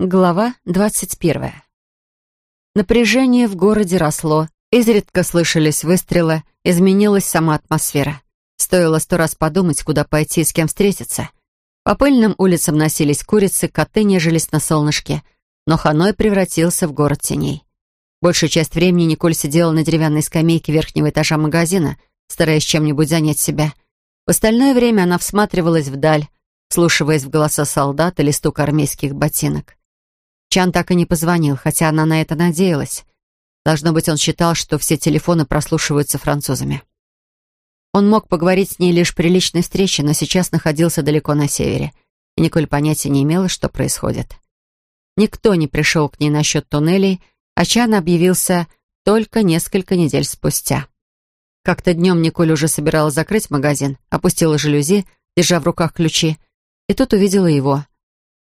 Глава двадцать первая. Напряжение в городе росло, изредка слышались выстрелы, изменилась сама атмосфера. Стоило сто раз подумать, куда пойти и с кем встретиться. По пыльным улицам носились курицы, коты нежились на солнышке, но Ханой превратился в город теней. Большую часть времени Николь сидела на деревянной скамейке верхнего этажа магазина, стараясь чем-нибудь занять себя. В остальное время она всматривалась вдаль, слушаясь в голоса солдат или стук армейских ботинок. Чан так и не позвонил, хотя она на это надеялась. Должно быть, он считал, что все телефоны прослушиваются французами. Он мог поговорить с ней лишь при личной встрече, но сейчас находился далеко на севере, и Николь понятия не имела, что происходит. Никто не пришел к ней насчет туннелей, а Чан объявился только несколько недель спустя. Как-то днем Николь уже собиралась закрыть магазин, опустила жалюзи, держа в руках ключи, и тут увидела его —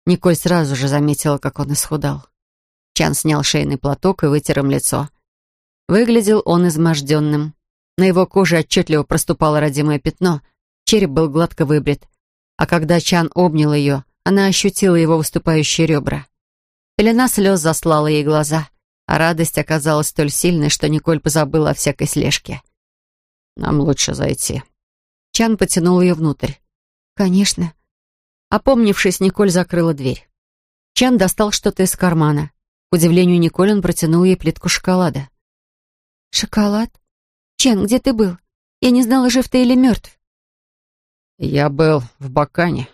Николь сразу же заметила, как он исхудал. Чан снял шейный платок и вытер им лицо. Выглядел он изможденным. На его коже отчетливо проступало родимое пятно, череп был гладко выбрит. А когда Чан обнял ее, она ощутила его выступающие ребра. Пелена слез заслала ей глаза, а радость оказалась столь сильной, что Николь позабыла о всякой слежке. «Нам лучше зайти». Чан потянул ее внутрь. «Конечно». Опомнившись, Николь закрыла дверь. Чан достал что-то из кармана. К удивлению Николь он протянул ей плитку шоколада. «Шоколад? Чан, где ты был? Я не знала, жив ты или мертв». «Я был в Бакане.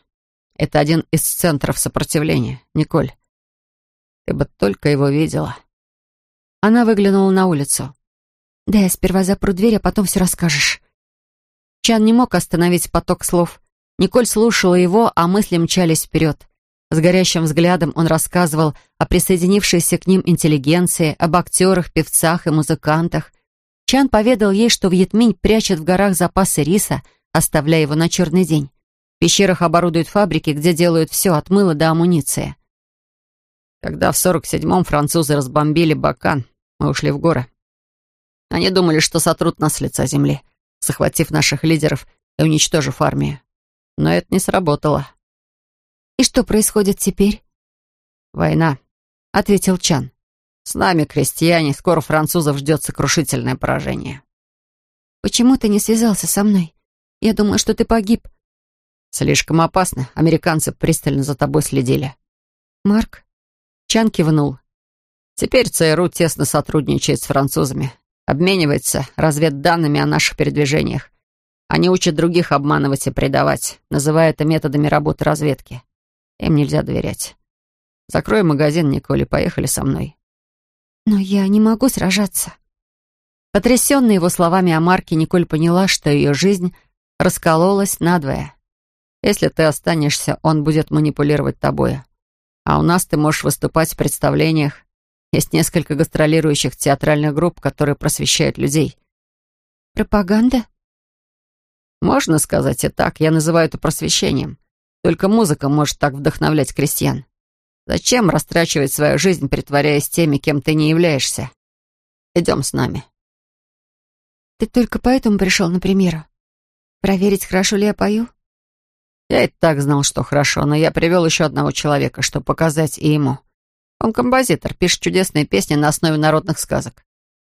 Это один из центров сопротивления, Николь. Ты бы только его видела». Она выглянула на улицу. «Да я сперва запру дверь, а потом все расскажешь». Чан не мог остановить поток слов. Николь слушала его, а мысли мчались вперед. С горящим взглядом он рассказывал о присоединившейся к ним интеллигенции, об актерах, певцах и музыкантах. Чан поведал ей, что Вьетминь прячет в горах запасы риса, оставляя его на черный день. В пещерах оборудуют фабрики, где делают все от мыла до амуниции. Когда в 47-м французы разбомбили Бакан, мы ушли в горы. Они думали, что сотрут нас с лица земли, захватив наших лидеров и уничтожив армию. Но это не сработало. «И что происходит теперь?» «Война», — ответил Чан. «С нами, крестьяне, скоро французов ждет сокрушительное поражение». «Почему ты не связался со мной? Я думала, что ты погиб». «Слишком опасно. Американцы пристально за тобой следили». «Марк?» Чан кивнул. «Теперь ЦРУ тесно сотрудничает с французами, обменивается разведданными о наших передвижениях. Они учат других обманывать и предавать, называя это методами работы разведки. Им нельзя доверять. Закрой магазин, Николь, и поехали со мной. Но я не могу сражаться. Потрясенная его словами о Марке, Николь поняла, что ее жизнь раскололась надвое. Если ты останешься, он будет манипулировать тобой. А у нас ты можешь выступать в представлениях. Есть несколько гастролирующих театральных групп, которые просвещают людей. Пропаганда? Можно сказать и так, я называю это просвещением. Только музыка может так вдохновлять крестьян. Зачем растрачивать свою жизнь, притворяясь теми, кем ты не являешься? Идем с нами. Ты только поэтому пришел на премьеру? Проверить, хорошо ли я пою? Я и так знал, что хорошо, но я привел еще одного человека, чтобы показать и ему. Он композитор, пишет чудесные песни на основе народных сказок.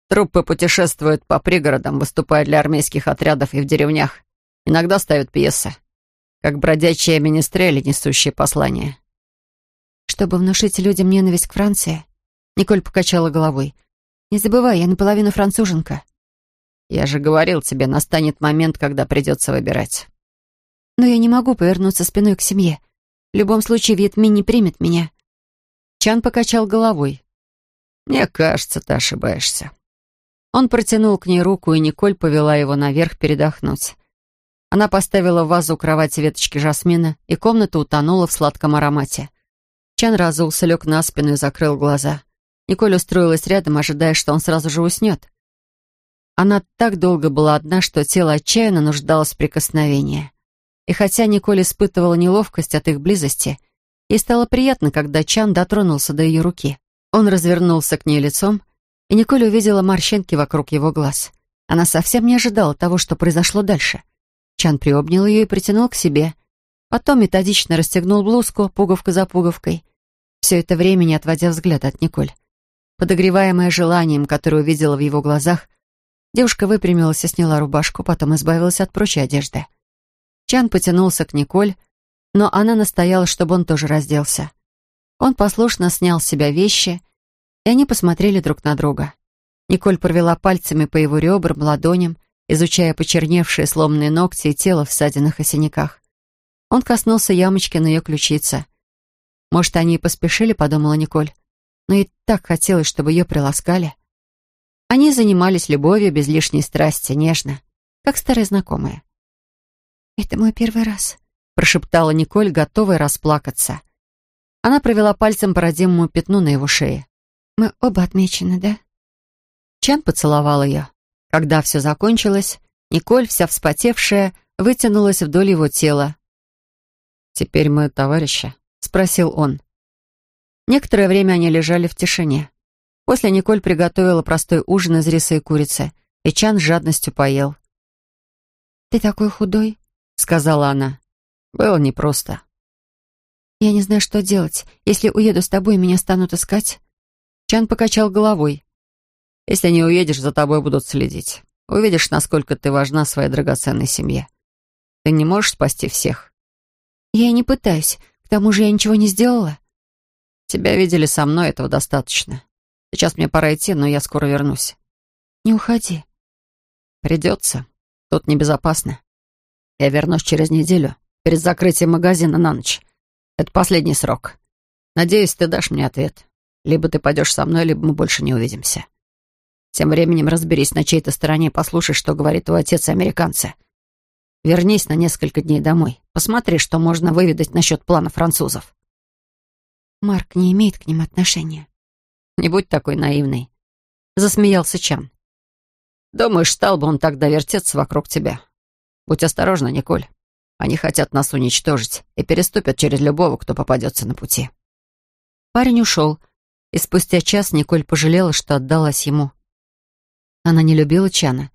Труппы путешествуют по пригородам, выступая для армейских отрядов и в деревнях. Иногда ставят пьесы, как бродячие министрели, несущие послания. Чтобы внушить людям ненависть к Франции, Николь покачала головой. «Не забывай, я наполовину француженка». «Я же говорил тебе, настанет момент, когда придется выбирать». «Но я не могу повернуться спиной к семье. В любом случае, Вьетминь не примет меня». Чан покачал головой. «Мне кажется, ты ошибаешься». Он протянул к ней руку, и Николь повела его наверх передохнуть. Она поставила в вазу кровати веточки жасмина, и комната утонула в сладком аромате. Чан разулся, лег на спину и закрыл глаза. Николь устроилась рядом, ожидая, что он сразу же уснет. Она так долго была одна, что тело отчаянно нуждалось в прикосновении. И хотя Николь испытывала неловкость от их близости, ей стало приятно, когда Чан дотронулся до ее руки. Он развернулся к ней лицом, и Николь увидела морщинки вокруг его глаз. Она совсем не ожидала того, что произошло дальше. Чан приобнял ее и притянул к себе. Потом методично расстегнул блузку, пуговка за пуговкой. все это время не отводя взгляд от Николь. Подогреваемая желанием, которое увидела в его глазах, девушка выпрямилась и сняла рубашку, потом избавилась от прочей одежды. Чан потянулся к Николь, но она настояла, чтобы он тоже разделся. Он послушно снял с себя вещи, и они посмотрели друг на друга. Николь провела пальцами по его ребрам, ладоням, изучая почерневшие сломанные ногти и тело в ссадинах и синяках. Он коснулся ямочки на ее ключице. Может, они и поспешили, подумала Николь но и так хотелось, чтобы ее приласкали. Они занимались любовью без лишней страсти, нежно, как старые знакомые. «Это мой первый раз», — прошептала Николь, готовая расплакаться. Она провела пальцем по родимому пятну на его шее. «Мы оба отмечены, да?» Чан поцеловал ее. Когда все закончилось, Николь, вся вспотевшая, вытянулась вдоль его тела. «Теперь мы товарищи?» — спросил он. Некоторое время они лежали в тишине. После Николь приготовила простой ужин из риса и курицы, и Чан с жадностью поел. «Ты такой худой», — сказала она. «Было непросто». «Я не знаю, что делать. Если уеду с тобой, меня станут искать?» Чан покачал головой. «Если не уедешь, за тобой будут следить. Увидишь, насколько ты важна своей драгоценной семье. Ты не можешь спасти всех». «Я и не пытаюсь. К тому же я ничего не сделала». Тебя видели со мной, этого достаточно. Сейчас мне пора идти, но я скоро вернусь. Не уходи. Придется. Тут небезопасно. Я вернусь через неделю, перед закрытием магазина на ночь. Это последний срок. Надеюсь, ты дашь мне ответ. Либо ты пойдешь со мной, либо мы больше не увидимся. Тем временем разберись на чьей-то стороне, послушай, что говорит твой отец и американцы. Вернись на несколько дней домой. Посмотри, что можно выведать насчет плана французов. Марк не имеет к ним отношения. Не будь такой наивной. Засмеялся Чан. Думаешь, стал бы он тогда вертеться вокруг тебя? Будь осторожна, Николь. Они хотят нас уничтожить и переступят через любого, кто попадется на пути. Парень ушел, и спустя час Николь пожалела, что отдалась ему. Она не любила Чана,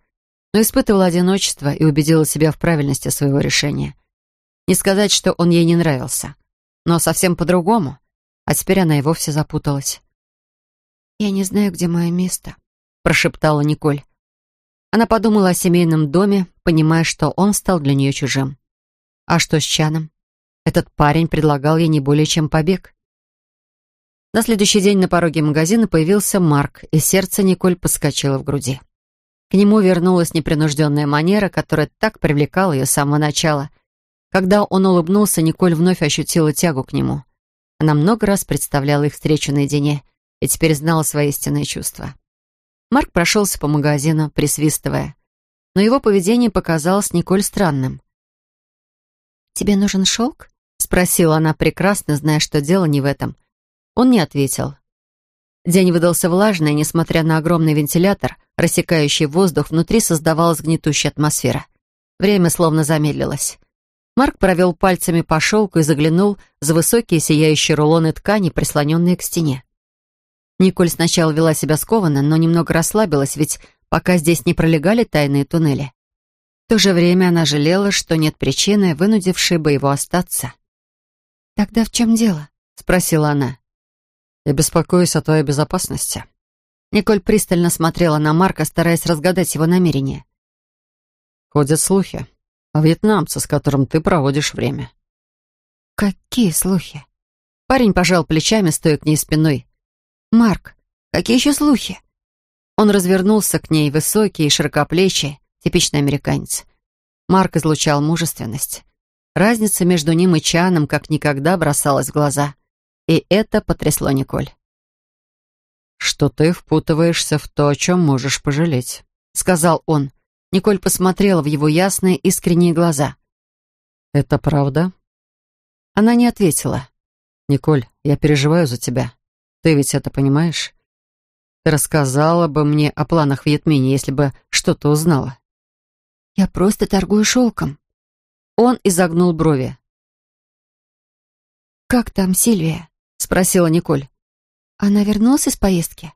но испытывала одиночество и убедила себя в правильности своего решения. Не сказать, что он ей не нравился, но совсем по-другому. А теперь она и вовсе запуталась. «Я не знаю, где мое место», — прошептала Николь. Она подумала о семейном доме, понимая, что он стал для нее чужим. А что с Чаном? Этот парень предлагал ей не более чем побег. На следующий день на пороге магазина появился Марк, и сердце Николь подскочило в груди. К нему вернулась непринужденная манера, которая так привлекала ее с самого начала. Когда он улыбнулся, Николь вновь ощутила тягу к нему — она много раз представляла их встречу наедине и теперь знала свои истинные чувства. Марк прошелся по магазину, присвистывая. Но его поведение показалось Николь странным. «Тебе нужен шелк?» — спросила она, прекрасно зная, что дело не в этом. Он не ответил. День выдался влажный, несмотря на огромный вентилятор, рассекающий воздух, внутри создавалась гнетущая атмосфера. Время словно замедлилось. Марк провел пальцами по шелку и заглянул за высокие сияющие рулоны ткани, прислоненные к стене. Николь сначала вела себя скованно, но немного расслабилась, ведь пока здесь не пролегали тайные туннели. В то же время она жалела, что нет причины, вынудившей бы его остаться. «Тогда в чем дело?» — спросила она. «Я беспокоюсь о твоей безопасности». Николь пристально смотрела на Марка, стараясь разгадать его намерения. «Ходят слухи а вьетнамца, с которым ты проводишь время». «Какие слухи?» Парень пожал плечами, стоя к ней спиной. «Марк, какие еще слухи?» Он развернулся к ней, высокий и широкоплечий, типичный американец. Марк излучал мужественность. Разница между ним и Чаном как никогда бросалась в глаза. И это потрясло Николь. «Что ты впутываешься в то, о чем можешь пожалеть», — сказал он. Николь посмотрела в его ясные, искренние глаза. «Это правда?» Она не ответила. «Николь, я переживаю за тебя. Ты ведь это понимаешь? Ты рассказала бы мне о планах в Ятмине, если бы что-то узнала». «Я просто торгую шелком». Он изогнул брови. «Как там Сильвия?» — спросила Николь. «Она вернулась из поездки?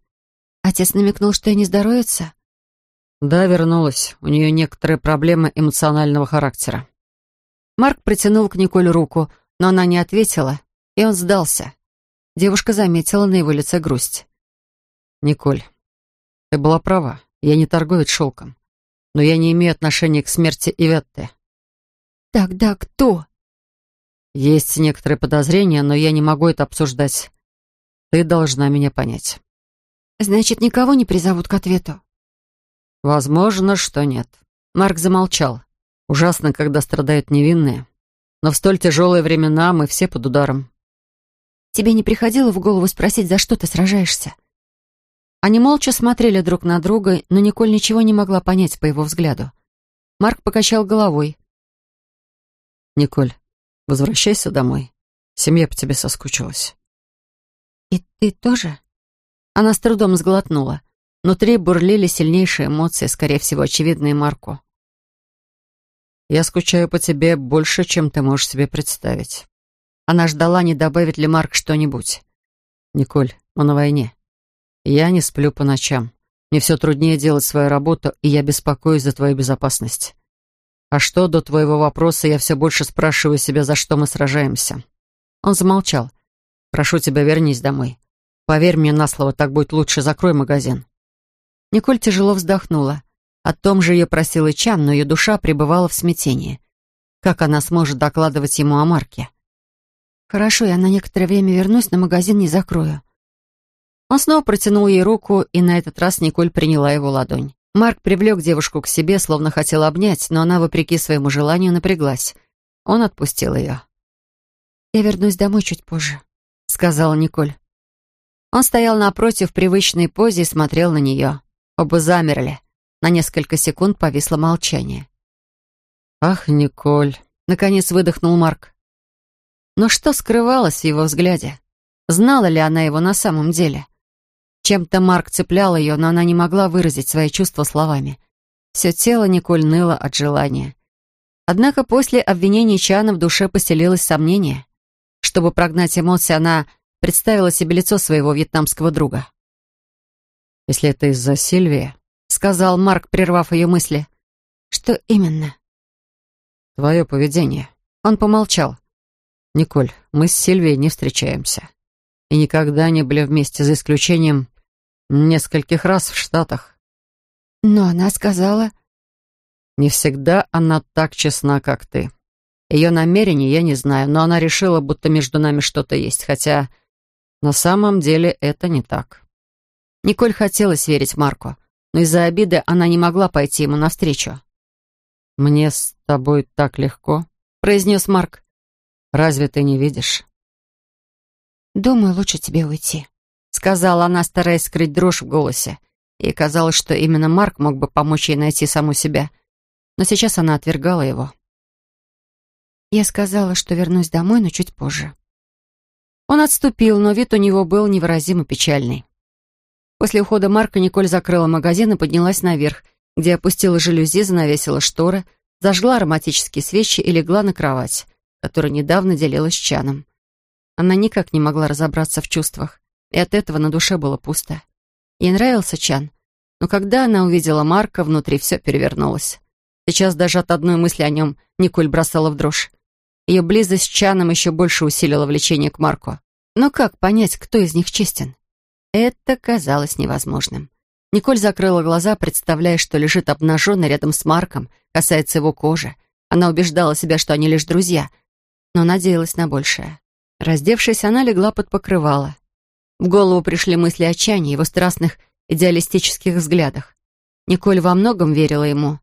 Отец намекнул, что ей не здоровится?» Да, вернулась. У нее некоторые проблемы эмоционального характера. Марк протянул к Николь руку, но она не ответила, и он сдался. Девушка заметила на его лице грусть. «Николь, ты была права. Я не торговец шелком. Но я не имею отношения к смерти Иветты». «Тогда кто?» «Есть некоторые подозрения, но я не могу это обсуждать. Ты должна меня понять». «Значит, никого не призовут к ответу?» «Возможно, что нет». Марк замолчал. «Ужасно, когда страдают невинные. Но в столь тяжелые времена мы все под ударом». «Тебе не приходило в голову спросить, за что ты сражаешься?» Они молча смотрели друг на друга, но Николь ничего не могла понять по его взгляду. Марк покачал головой. «Николь, возвращайся домой. Семья по тебе соскучилась». «И ты тоже?» Она с трудом сглотнула. Внутри бурлили сильнейшие эмоции, скорее всего, очевидные Марку. «Я скучаю по тебе больше, чем ты можешь себе представить». Она ждала, не добавит ли Марк что-нибудь. «Николь, мы на войне. Я не сплю по ночам. Мне все труднее делать свою работу, и я беспокоюсь за твою безопасность. А что до твоего вопроса, я все больше спрашиваю себя, за что мы сражаемся». Он замолчал. «Прошу тебя, вернись домой. Поверь мне на слово, так будет лучше. Закрой магазин». Николь тяжело вздохнула. О том же ее просил и Чан, но ее душа пребывала в смятении. Как она сможет докладывать ему о Марке? «Хорошо, я на некоторое время вернусь, но магазин не закрою». Он снова протянул ей руку, и на этот раз Николь приняла его ладонь. Марк привлек девушку к себе, словно хотел обнять, но она, вопреки своему желанию, напряглась. Он отпустил ее. «Я вернусь домой чуть позже», — сказала Николь. Он стоял напротив в привычной позе и смотрел на нее. Оба замерли. На несколько секунд повисло молчание. «Ах, Николь!» — наконец выдохнул Марк. Но что скрывалось в его взгляде? Знала ли она его на самом деле? Чем-то Марк цеплял ее, но она не могла выразить свои чувства словами. Все тело Николь ныло от желания. Однако после обвинений Чана в душе поселилось сомнение. Чтобы прогнать эмоции, она представила себе лицо своего вьетнамского друга. «Если это из-за Сильвии», — сказал Марк, прервав ее мысли. «Что именно?» «Твое поведение». Он помолчал. «Николь, мы с Сильвией не встречаемся. И никогда не были вместе, за исключением нескольких раз в Штатах». «Но она сказала...» «Не всегда она так честна, как ты. Ее намерения я не знаю, но она решила, будто между нами что-то есть, хотя на самом деле это не так». Николь хотелось верить Марку, но из-за обиды она не могла пойти ему навстречу. «Мне с тобой так легко», — произнес Марк. «Разве ты не видишь?» «Думаю, лучше тебе уйти», — сказала она, стараясь скрыть дрожь в голосе. Ей казалось, что именно Марк мог бы помочь ей найти саму себя. Но сейчас она отвергала его. Я сказала, что вернусь домой, но чуть позже. Он отступил, но вид у него был невыразимо печальный. После ухода Марка Николь закрыла магазин и поднялась наверх, где опустила жалюзи, занавесила шторы, зажгла ароматические свечи и легла на кровать, которая недавно делилась с Чаном. Она никак не могла разобраться в чувствах, и от этого на душе было пусто. Ей нравился Чан, но когда она увидела Марка, внутри все перевернулось. Сейчас даже от одной мысли о нем Николь бросала в дрожь. Ее близость с Чаном еще больше усилила влечение к Марку. Но как понять, кто из них честен? Это казалось невозможным. Николь закрыла глаза, представляя, что лежит обнаженный рядом с Марком, касается его кожи. Она убеждала себя, что они лишь друзья, но надеялась на большее. Раздевшись, она легла под покрывало. В голову пришли мысли о Чане, его страстных идеалистических взглядах. Николь во многом верила ему.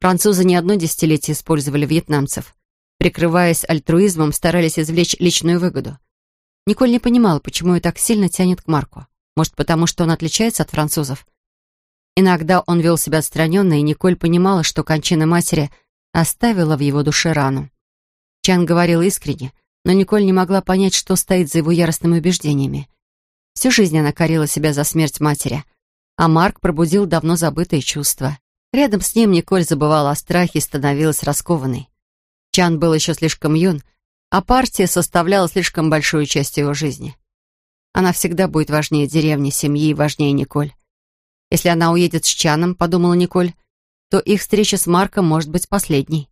Французы не одно десятилетие использовали вьетнамцев. Прикрываясь альтруизмом, старались извлечь личную выгоду. Николь не понимала, почему ее так сильно тянет к Марку. Может, потому что он отличается от французов? Иногда он вел себя отстраненно, и Николь понимала, что кончина матери оставила в его душе рану. Чан говорил искренне, но Николь не могла понять, что стоит за его яростными убеждениями. Всю жизнь она корила себя за смерть матери, а Марк пробудил давно забытые чувства. Рядом с ним Николь забывала о страхе и становилась раскованной. Чан был еще слишком юн, а партия составляла слишком большую часть его жизни. Она всегда будет важнее деревни, семьи и важнее Николь. Если она уедет с Чаном, подумала Николь, то их встреча с Марком может быть последней.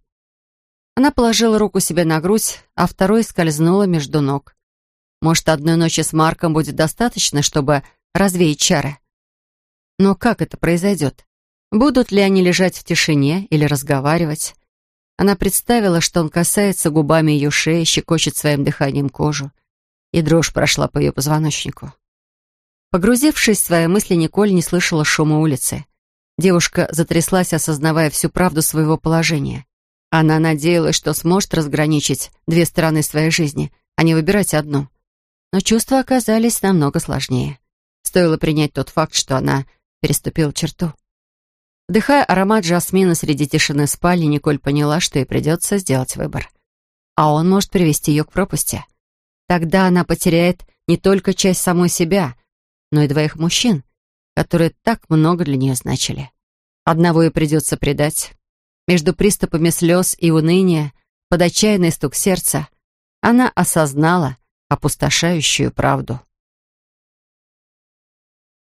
Она положила руку себе на грудь, а второй скользнула между ног. Может, одной ночи с Марком будет достаточно, чтобы развеять чары? Но как это произойдет? Будут ли они лежать в тишине или разговаривать? Она представила, что он касается губами ее шеи, щекочет своим дыханием кожу. И дрожь прошла по ее позвоночнику. Погрузившись в свои мысли, Николь не слышала шума улицы. Девушка затряслась, осознавая всю правду своего положения. Она надеялась, что сможет разграничить две стороны своей жизни, а не выбирать одну. Но чувства оказались намного сложнее. Стоило принять тот факт, что она переступила черту. Вдыхая аромат жасмина среди тишины спальни, Николь поняла, что ей придется сделать выбор. А он может привести ее к пропасти. Тогда она потеряет не только часть самой себя, но и двоих мужчин, которые так много для нее значили. Одного ей придется предать. Между приступами слез и уныния, под отчаянный стук сердца, она осознала опустошающую правду.